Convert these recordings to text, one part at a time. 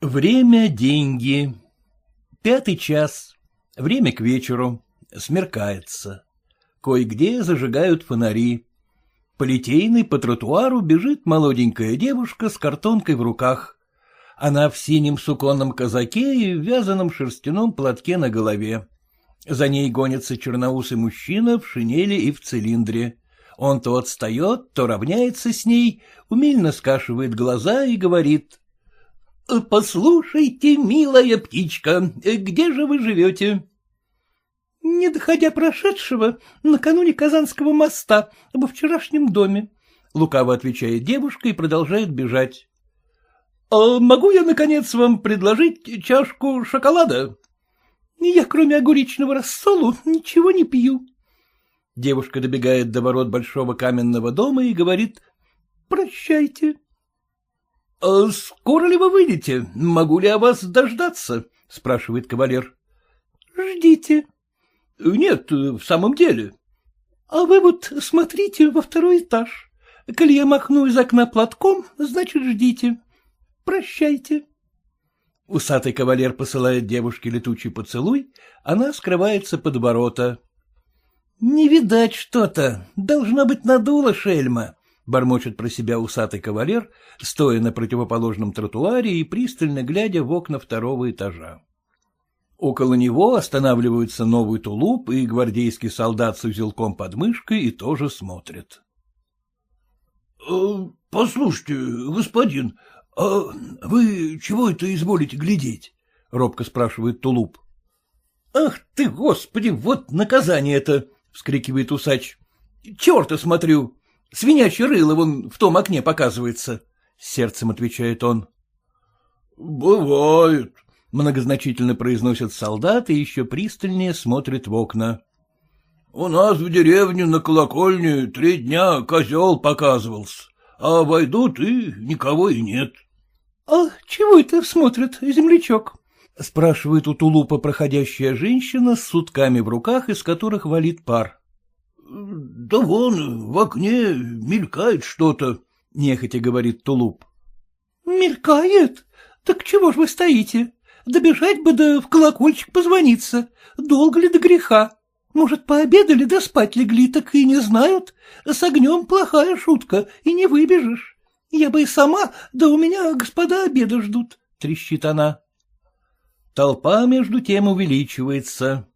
Время — деньги. Пятый час. Время к вечеру. Смеркается. Кое-где зажигают фонари. По Литейной по тротуару бежит молоденькая девушка с картонкой в руках. Она в синем суконном казаке и в вязаном шерстяном платке на голове. За ней гонится черноусый мужчина в шинели и в цилиндре. Он то отстает, то равняется с ней, умильно скашивает глаза и говорит. — Послушайте, милая птичка, где же вы живете? — Не доходя прошедшего, накануне Казанского моста, во вчерашнем доме, — лукаво отвечает девушка и продолжает бежать. — А могу я, наконец, вам предложить чашку шоколада? — Я, кроме огуречного рассолу, ничего не пью. Девушка добегает до ворот большого каменного дома и говорит «Прощайте». «А скоро ли вы выйдете? Могу ли я вас дождаться?» — спрашивает кавалер. «Ждите». «Нет, в самом деле». «А вы вот смотрите во второй этаж. Коли я махну из окна платком, значит, ждите. Прощайте». Усатый кавалер посылает девушке летучий поцелуй, она скрывается под ворота. «Не видать что-то, должна быть надула шельма», бормочет про себя усатый кавалер, стоя на противоположном тротуаре и пристально глядя в окна второго этажа. Около него останавливаются новый тулуп и гвардейский солдат с узелком под мышкой и тоже смотрит. «Э, — Послушайте, господин, а вы чего это изволите глядеть? — робко спрашивает тулуп. — Ах ты, господи, вот наказание это! — вскрикивает усач. — Черта смотрю! Свинячье рыло вон в том окне показывается, — сердцем отвечает он. — Бывает, — многозначительно произносит солдат и еще пристальнее смотрит в окна. — У нас в деревне на колокольне три дня козел показывался, а войдут и никого и нет. — А чего это смотрит землячок? — спрашивает у тулупа проходящая женщина с сутками в руках, из которых валит пар. Да вон, в окне мелькает что-то, — нехотя говорит Тулуп. — Мелькает? Так чего ж вы стоите? Добежать бы да в колокольчик позвониться. Долго ли до греха? Может, пообедали да спать легли, так и не знают. С огнем плохая шутка, и не выбежишь. Я бы и сама, да у меня господа обеда ждут, — трещит она. Толпа между тем увеличивается.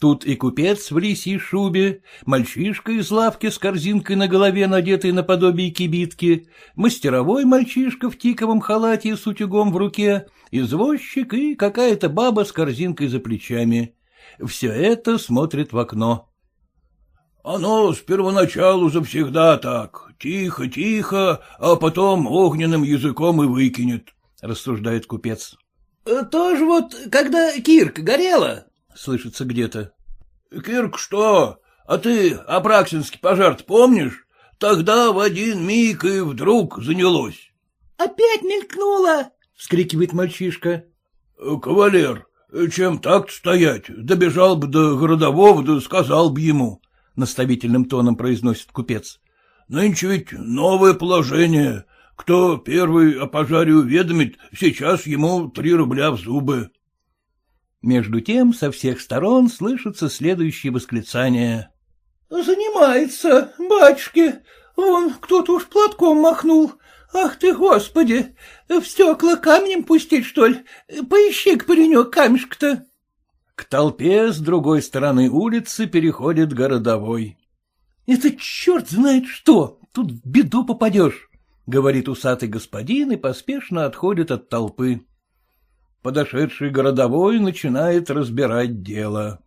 Тут и купец в лисьей шубе, мальчишка из лавки с корзинкой на голове, надетой наподобие кибитки, мастеровой мальчишка в тиковом халате с утюгом в руке, извозчик и какая-то баба с корзинкой за плечами. Все это смотрит в окно. — Оно с первоначалу завсегда так, тихо-тихо, а потом огненным языком и выкинет, — рассуждает купец. — Тоже вот, когда кирка горела, — слышится где-то. — Кирк что? А ты Апраксинский пожар помнишь? Тогда в один миг и вдруг занялось. — Опять мелькнуло! — вскрикивает мальчишка. — Кавалер, чем так стоять? Добежал бы до городового, да сказал бы ему, — наставительным тоном произносит купец. — Нынче ведь новое положение. Кто первый о пожаре уведомит, сейчас ему три рубля в зубы. Между тем со всех сторон слышатся следующие восклицания. — Занимается, батюшки, вон кто-то уж платком махнул. Ах ты, господи, в стекла камнем пустить, что ли? Поищи-ка, паренек, камешка-то. К толпе с другой стороны улицы переходит городовой. — Это черт знает что, тут в беду попадешь, — говорит усатый господин и поспешно отходит от толпы. Подошедший городовой начинает разбирать дело.